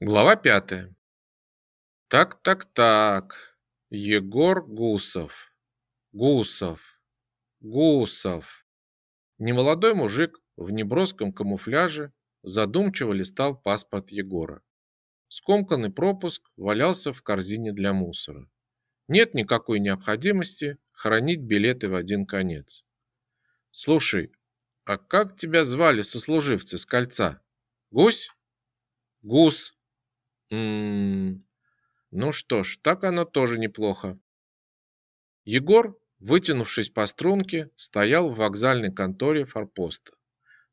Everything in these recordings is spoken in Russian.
Глава пятая. Так-так-так. Егор Гусов. Гусов. Гусов. Немолодой мужик в неброском камуфляже задумчиво листал паспорт Егора. Скомканный пропуск валялся в корзине для мусора. Нет никакой необходимости хранить билеты в один конец. Слушай, а как тебя звали сослуживцы с кольца? Гусь? Гус. Ну что ж, так оно тоже неплохо. Егор, вытянувшись по струнке, стоял в вокзальной конторе форпоста.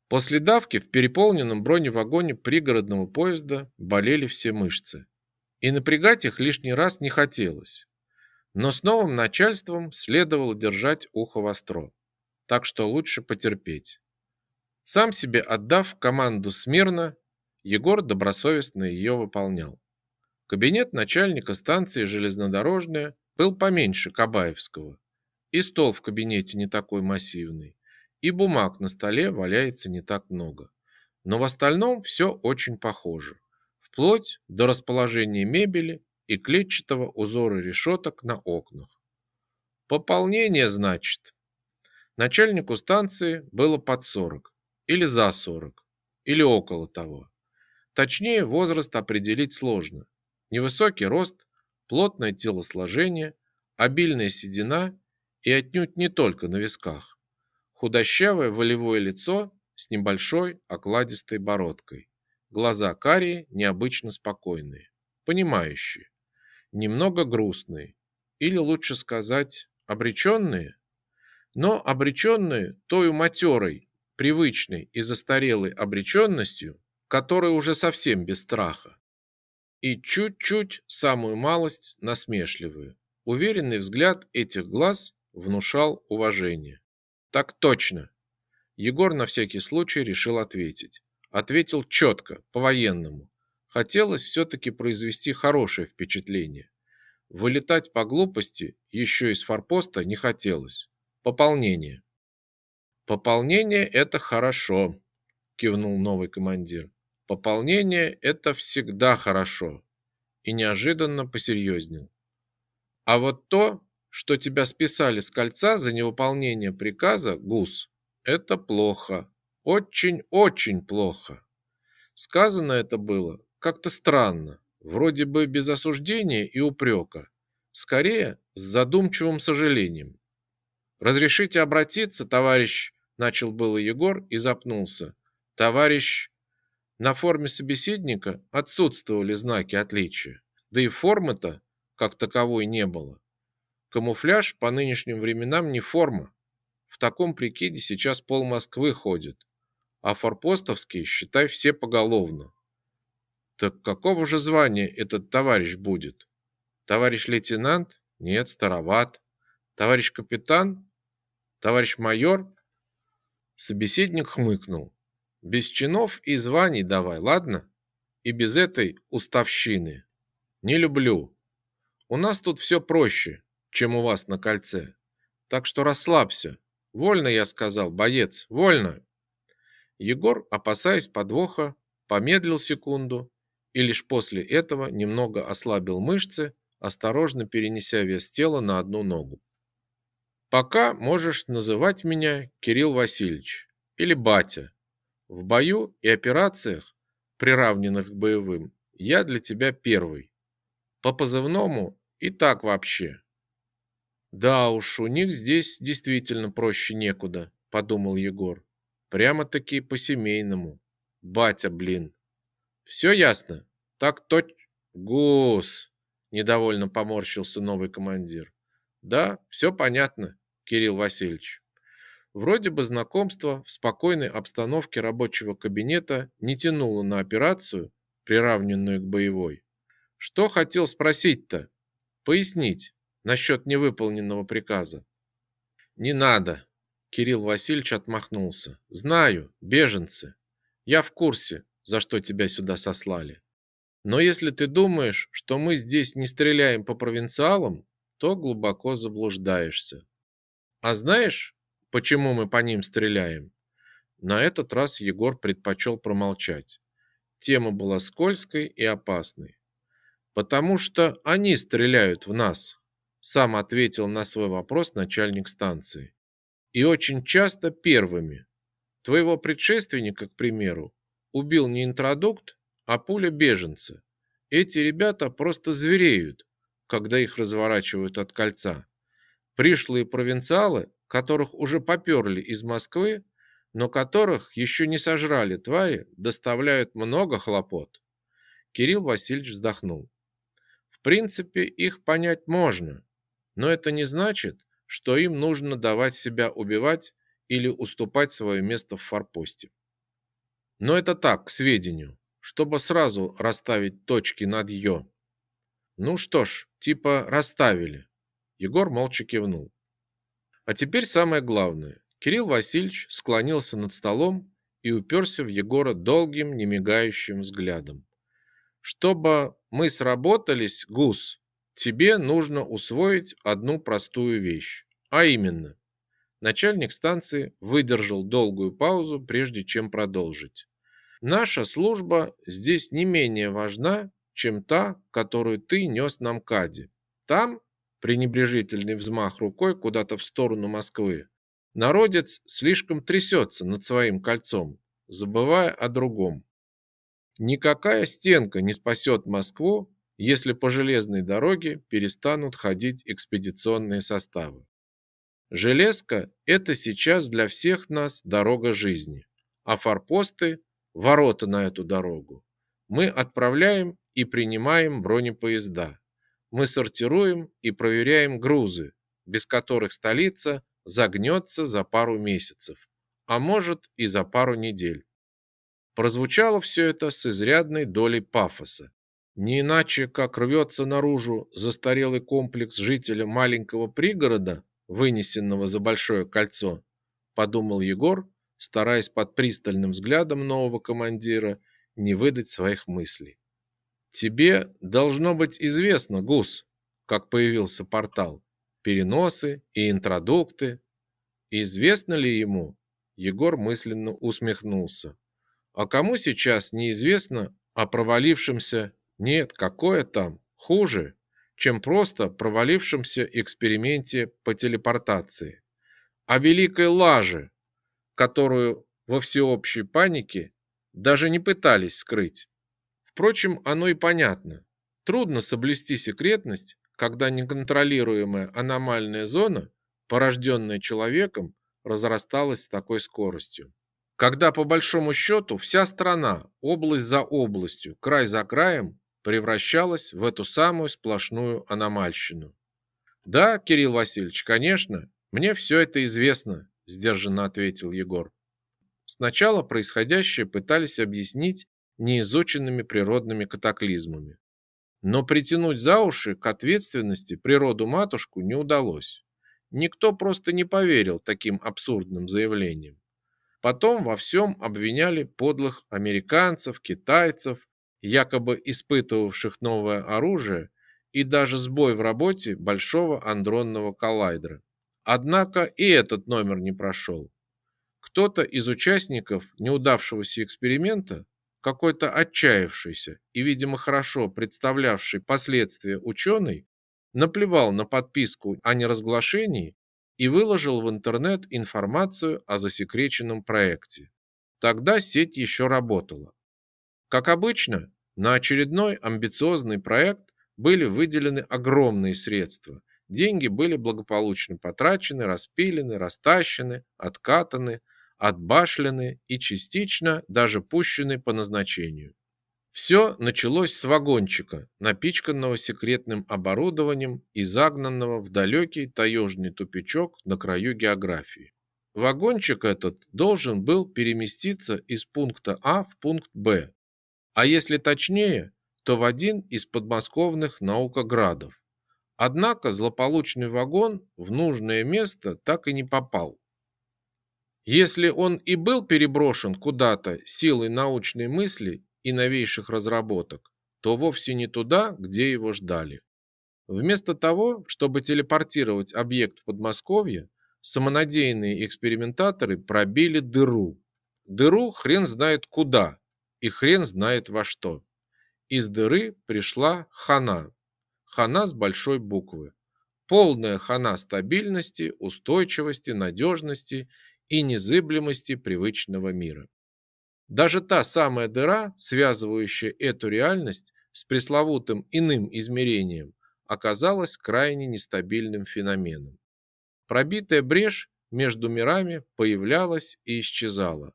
После давки в переполненном броневагоне пригородного поезда болели все мышцы. И напрягать их лишний раз не хотелось. Но с новым начальством следовало держать ухо востро. Так что лучше потерпеть. Сам себе отдав команду смирно, Егор добросовестно ее выполнял. Кабинет начальника станции железнодорожная был поменьше Кабаевского. И стол в кабинете не такой массивный, и бумаг на столе валяется не так много. Но в остальном все очень похоже, вплоть до расположения мебели и клетчатого узора решеток на окнах. Пополнение, значит. Начальнику станции было под 40, или за 40, или около того. Точнее, возраст определить сложно. Невысокий рост, плотное телосложение, обильная седина и отнюдь не только на висках. Худощавое волевое лицо с небольшой окладистой бородкой. Глаза карие, необычно спокойные, понимающие, немного грустные, или лучше сказать, обреченные. Но обреченные той матерой, привычной и застарелой обреченностью, который уже совсем без страха. И чуть-чуть, самую малость, насмешливую. Уверенный взгляд этих глаз внушал уважение. Так точно. Егор на всякий случай решил ответить. Ответил четко, по-военному. Хотелось все-таки произвести хорошее впечатление. Вылетать по глупости еще из форпоста не хотелось. Пополнение. Пополнение – это хорошо, кивнул новый командир. Пополнение – это всегда хорошо. И неожиданно посерьезнел. А вот то, что тебя списали с кольца за невыполнение приказа, Гус, это плохо. Очень-очень плохо. Сказано это было как-то странно, вроде бы без осуждения и упрека, скорее с задумчивым сожалением. «Разрешите обратиться, товарищ?» – начал было Егор и запнулся. «Товарищ на форме собеседника отсутствовали знаки отличия, да и формы-то как таковой не было. Камуфляж по нынешним временам не форма. В таком прикиде сейчас пол Москвы ходит, а форпостовские, считай, все поголовно. Так какого же звания этот товарищ будет? Товарищ лейтенант? Нет, староват. Товарищ капитан? Товарищ майор? Собеседник хмыкнул. Без чинов и званий давай, ладно? И без этой уставщины. Не люблю. У нас тут все проще, чем у вас на кольце. Так что расслабься. Вольно, я сказал, боец, вольно. Егор, опасаясь подвоха, помедлил секунду и лишь после этого немного ослабил мышцы, осторожно перенеся вес тела на одну ногу. Пока можешь называть меня Кирилл Васильевич или батя. В бою и операциях, приравненных к боевым, я для тебя первый. По позывному и так вообще. Да уж, у них здесь действительно проще некуда, подумал Егор. Прямо-таки по-семейному. Батя, блин. Все ясно? Так точно. Гус, недовольно поморщился новый командир. Да, все понятно, Кирилл Васильевич. Вроде бы знакомство в спокойной обстановке рабочего кабинета не тянуло на операцию, приравненную к боевой. Что хотел спросить-то? Пояснить насчет невыполненного приказа. Не надо, Кирилл Васильевич отмахнулся. Знаю, беженцы. Я в курсе, за что тебя сюда сослали. Но если ты думаешь, что мы здесь не стреляем по провинциалам, то глубоко заблуждаешься. А знаешь, Почему мы по ним стреляем? На этот раз Егор предпочел промолчать. тема была скользкой и опасной. Потому что они стреляют в нас, сам ответил на свой вопрос начальник станции. И очень часто первыми. Твоего предшественника, к примеру, убил не интродукт, а пуля беженца. Эти ребята просто звереют, когда их разворачивают от кольца. Пришлые провинциалы, которых уже поперли из Москвы, но которых еще не сожрали твари, доставляют много хлопот. Кирилл Васильевич вздохнул. В принципе, их понять можно, но это не значит, что им нужно давать себя убивать или уступать свое место в форпосте. Но это так, к сведению, чтобы сразу расставить точки над «ё». Ну что ж, типа расставили. Егор молча кивнул. А теперь самое главное. Кирилл Васильевич склонился над столом и уперся в Егора долгим, немигающим взглядом. Чтобы мы сработались, Гус, тебе нужно усвоить одну простую вещь, а именно Начальник станции выдержал долгую паузу, прежде чем продолжить. Наша служба здесь не менее важна, чем та, которую ты нес на МКАДе. Там, пренебрежительный взмах рукой куда-то в сторону Москвы, народец слишком трясется над своим кольцом, забывая о другом. Никакая стенка не спасет Москву, если по железной дороге перестанут ходить экспедиционные составы. Железка – это сейчас для всех нас дорога жизни, а форпосты – ворота на эту дорогу. Мы отправляем и принимаем бронепоезда. Мы сортируем и проверяем грузы, без которых столица загнется за пару месяцев, а может и за пару недель. Прозвучало все это с изрядной долей пафоса. Не иначе, как рвется наружу застарелый комплекс жителя маленького пригорода, вынесенного за большое кольцо, подумал Егор, стараясь под пристальным взглядом нового командира не выдать своих мыслей. Тебе должно быть известно, Гус, как появился портал, переносы и интродукты. Известно ли ему? Егор мысленно усмехнулся. А кому сейчас неизвестно о провалившемся? Нет, какое там? Хуже чем просто провалившемся эксперименте по телепортации, о великой лаже, которую во всеобщей панике даже не пытались скрыть. Впрочем, оно и понятно. Трудно соблюсти секретность, когда неконтролируемая аномальная зона, порожденная человеком, разрасталась с такой скоростью. Когда по большому счету вся страна, область за областью, край за краем, превращалась в эту самую сплошную аномальщину. Да, Кирилл Васильевич, конечно, мне все это известно, сдержанно ответил Егор. Сначала происходящее пытались объяснить неизученными природными катаклизмами. Но притянуть за уши к ответственности природу-матушку не удалось. Никто просто не поверил таким абсурдным заявлениям. Потом во всем обвиняли подлых американцев, китайцев, якобы испытывавших новое оружие и даже сбой в работе большого андронного коллайдера. Однако и этот номер не прошел. Кто-то из участников неудавшегося эксперимента, какой-то отчаявшийся и, видимо, хорошо представлявший последствия ученый, наплевал на подписку о неразглашении и выложил в интернет информацию о засекреченном проекте. Тогда сеть еще работала. Как обычно, на очередной амбициозный проект были выделены огромные средства. Деньги были благополучно потрачены, распилены, растащены, откатаны, отбашлены и частично даже пущены по назначению. Все началось с вагончика, напичканного секретным оборудованием и загнанного в далекий таежный тупичок на краю географии. Вагончик этот должен был переместиться из пункта А в пункт Б а если точнее, то в один из подмосковных наукоградов. Однако злополучный вагон в нужное место так и не попал. Если он и был переброшен куда-то силой научной мысли и новейших разработок, то вовсе не туда, где его ждали. Вместо того, чтобы телепортировать объект в Подмосковье, самонадеянные экспериментаторы пробили дыру. Дыру хрен знает куда, и хрен знает во что. Из дыры пришла хана. Хана с большой буквы. Полная хана стабильности, устойчивости, надежности и незыблемости привычного мира. Даже та самая дыра, связывающая эту реальность с пресловутым иным измерением, оказалась крайне нестабильным феноменом. Пробитая брешь между мирами появлялась и исчезала,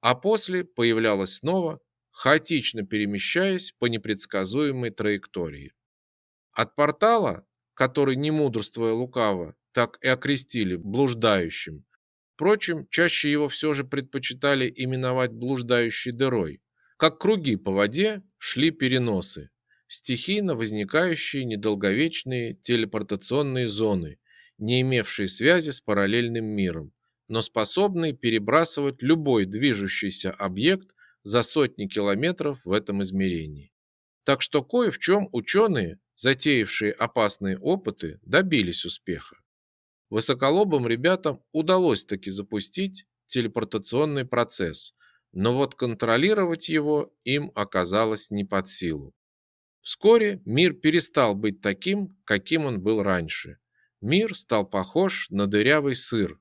а после появлялась снова, хаотично перемещаясь по непредсказуемой траектории. От портала, который не мудрствуя лукаво, так и окрестили блуждающим, впрочем, чаще его все же предпочитали именовать блуждающей дырой, как круги по воде шли переносы, стихийно возникающие недолговечные телепортационные зоны, не имевшие связи с параллельным миром, но способные перебрасывать любой движущийся объект за сотни километров в этом измерении. Так что кое в чем ученые, затеявшие опасные опыты, добились успеха. Высоколобым ребятам удалось таки запустить телепортационный процесс, но вот контролировать его им оказалось не под силу. Вскоре мир перестал быть таким, каким он был раньше. Мир стал похож на дырявый сыр,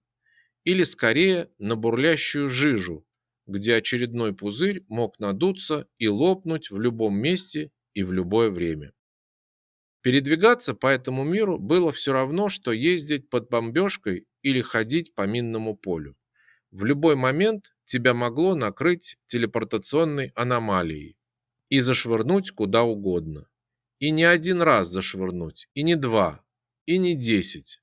или скорее на бурлящую жижу, где очередной пузырь мог надуться и лопнуть в любом месте и в любое время. Передвигаться по этому миру было все равно, что ездить под бомбежкой или ходить по минному полю. В любой момент тебя могло накрыть телепортационной аномалией и зашвырнуть куда угодно. И не один раз зашвырнуть, и не два, и не десять.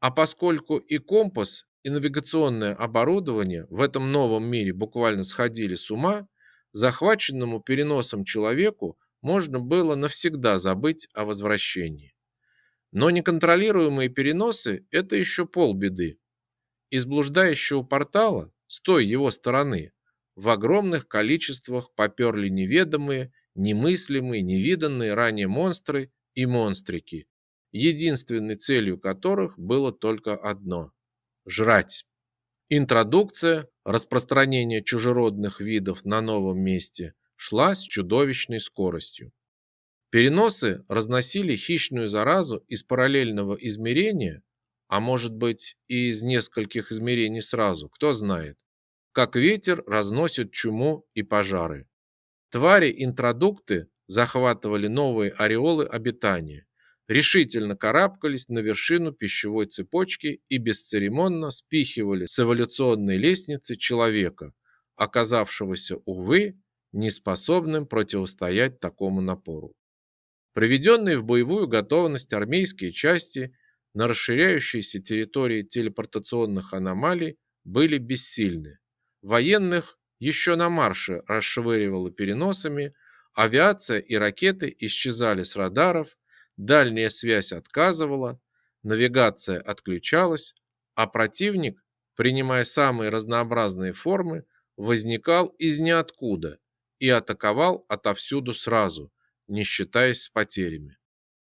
А поскольку и компас, и навигационное оборудование в этом новом мире буквально сходили с ума, захваченному переносом человеку можно было навсегда забыть о возвращении. Но неконтролируемые переносы – это еще полбеды. Из блуждающего портала, с той его стороны, в огромных количествах поперли неведомые, немыслимые, невиданные ранее монстры и монстрики, единственной целью которых было только одно – жрать. Интродукция, распространение чужеродных видов на новом месте шла с чудовищной скоростью. Переносы разносили хищную заразу из параллельного измерения, а может быть и из нескольких измерений сразу, кто знает, как ветер разносит чуму и пожары. Твари-интродукты захватывали новые ореолы обитания, решительно карабкались на вершину пищевой цепочки и бесцеремонно спихивали с эволюционной лестницы человека, оказавшегося, увы, неспособным противостоять такому напору. Проведенные в боевую готовность армейские части на расширяющейся территории телепортационных аномалий были бессильны. Военных еще на марше расшвыривало переносами, авиация и ракеты исчезали с радаров, дальняя связь отказывала, навигация отключалась, а противник, принимая самые разнообразные формы, возникал из ниоткуда и атаковал отовсюду сразу, не считаясь с потерями.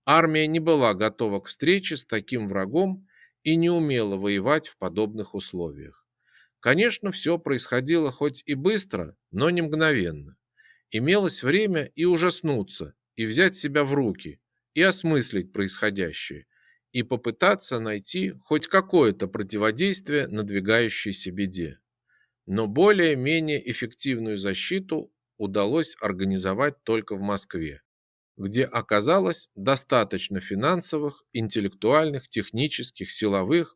Армия не была готова к встрече с таким врагом и не умела воевать в подобных условиях. Конечно, все происходило хоть и быстро, но не мгновенно. Имелось время и ужаснуться, и взять себя в руки, и осмыслить происходящее, и попытаться найти хоть какое-то противодействие надвигающейся беде. Но более-менее эффективную защиту удалось организовать только в Москве, где оказалось достаточно финансовых, интеллектуальных, технических, силовых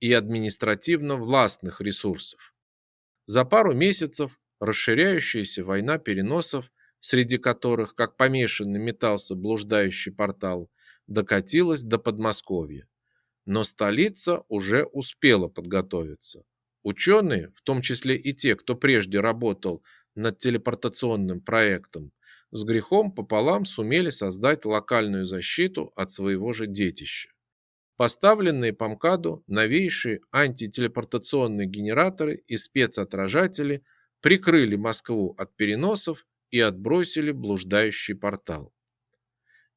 и административно-властных ресурсов. За пару месяцев расширяющаяся война переносов, среди которых, как помешанный, метался блуждающий портал, докатилась до Подмосковья. Но столица уже успела подготовиться. Ученые, в том числе и те, кто прежде работал над телепортационным проектом, с грехом пополам сумели создать локальную защиту от своего же детища. Поставленные по МКАДу новейшие антителепортационные генераторы и спецотражатели прикрыли Москву от переносов и отбросили блуждающий портал.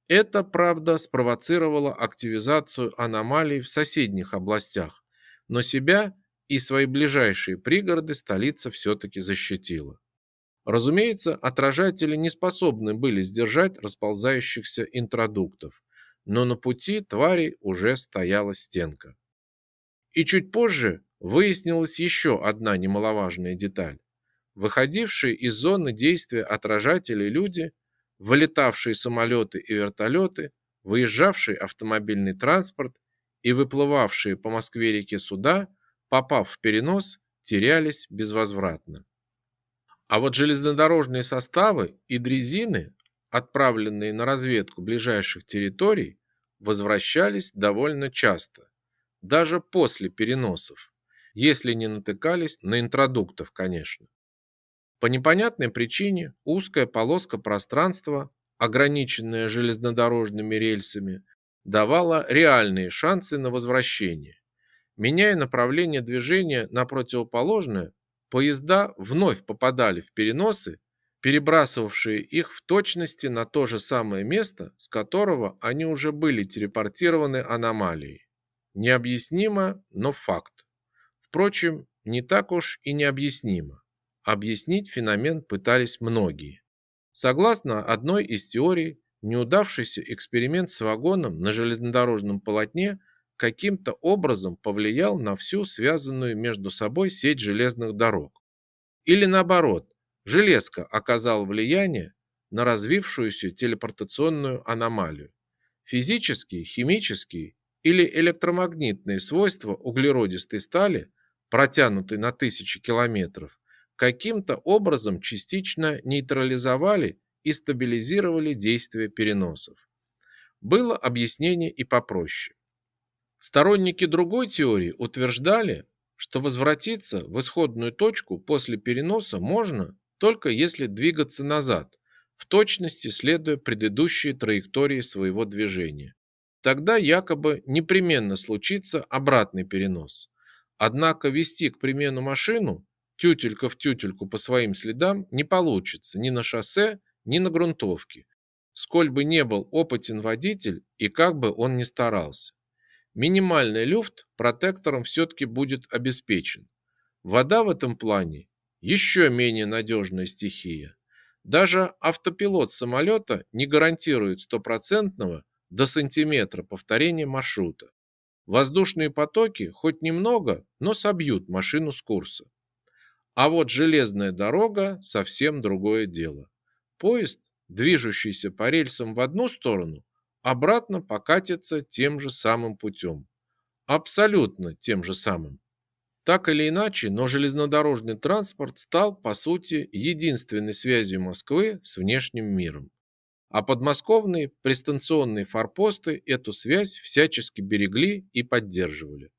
Это, правда, спровоцировало активизацию аномалий в соседних областях, но себя и свои ближайшие пригороды столица все-таки защитила. Разумеется, отражатели не способны были сдержать расползающихся интродуктов, но на пути твари уже стояла стенка. И чуть позже выяснилась еще одна немаловажная деталь. Выходившие из зоны действия отражателей люди, вылетавшие самолеты и вертолеты, выезжавший автомобильный транспорт и выплывавшие по Москве-реке суда, попав в перенос, терялись безвозвратно. А вот железнодорожные составы и дрезины, отправленные на разведку ближайших территорий, возвращались довольно часто, даже после переносов, если не натыкались на интродуктов, конечно. По непонятной причине узкая полоска пространства, ограниченная железнодорожными рельсами, давала реальные шансы на возвращение. Меняя направление движения на противоположное, поезда вновь попадали в переносы, перебрасывавшие их в точности на то же самое место, с которого они уже были телепортированы аномалией. Необъяснимо, но факт. Впрочем, не так уж и необъяснимо. Объяснить феномен пытались многие. Согласно одной из теорий, неудавшийся эксперимент с вагоном на железнодорожном полотне – каким-то образом повлиял на всю связанную между собой сеть железных дорог. Или наоборот, железка оказала влияние на развившуюся телепортационную аномалию. Физические, химические или электромагнитные свойства углеродистой стали, протянутой на тысячи километров, каким-то образом частично нейтрализовали и стабилизировали действие переносов. Было объяснение и попроще. Сторонники другой теории утверждали, что возвратиться в исходную точку после переноса можно только если двигаться назад, в точности следуя предыдущей траектории своего движения. Тогда якобы непременно случится обратный перенос. Однако вести, к примеру, машину тютелька в тютельку по своим следам не получится ни на шоссе, ни на грунтовке, сколь бы не был опытен водитель и как бы он ни старался. Минимальный люфт протектором все-таки будет обеспечен. Вода в этом плане еще менее надежная стихия. Даже автопилот самолета не гарантирует стопроцентного до сантиметра повторения маршрута. Воздушные потоки хоть немного, но собьют машину с курса. А вот железная дорога совсем другое дело. Поезд, движущийся по рельсам в одну сторону, обратно покатится тем же самым путем. Абсолютно тем же самым. Так или иначе, но железнодорожный транспорт стал, по сути, единственной связью Москвы с внешним миром. А подмосковные пристанционные форпосты эту связь всячески берегли и поддерживали.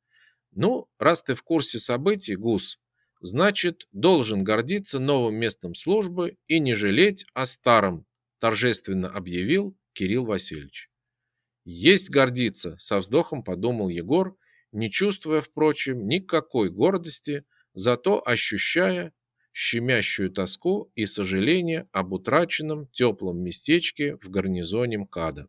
Ну, раз ты в курсе событий, Гус, значит, должен гордиться новым местом службы и не жалеть о старом, торжественно объявил Кирилл Васильевич. Есть гордиться, со вздохом подумал Егор, не чувствуя, впрочем, никакой гордости, зато ощущая щемящую тоску и сожаление об утраченном теплом местечке в гарнизоне МКАДа.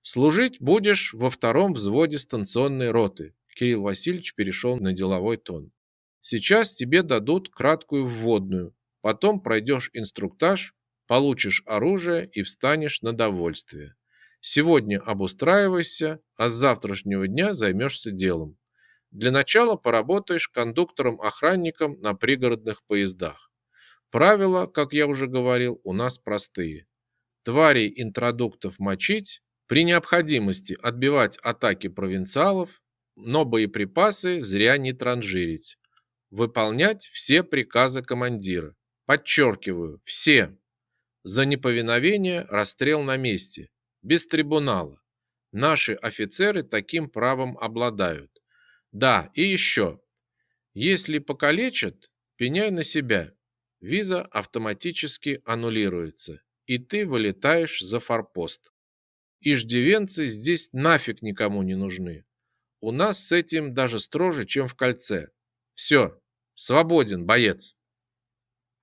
Служить будешь во втором взводе станционной роты. Кирилл Васильевич перешел на деловой тон. Сейчас тебе дадут краткую вводную, потом пройдешь инструктаж, получишь оружие и встанешь на довольствие. Сегодня обустраивайся, а с завтрашнего дня займешься делом. Для начала поработаешь кондуктором-охранником на пригородных поездах. Правила, как я уже говорил, у нас простые. Тварей интродуктов мочить, при необходимости отбивать атаки провинциалов, но боеприпасы зря не транжирить. Выполнять все приказы командира. Подчеркиваю, все. За неповиновение расстрел на месте без трибунала. Наши офицеры таким правом обладают. Да, и еще. Если покалечат, пеняй на себя. Виза автоматически аннулируется, и ты вылетаешь за форпост. Иждивенцы здесь нафиг никому не нужны. У нас с этим даже строже, чем в кольце. Все, свободен, боец.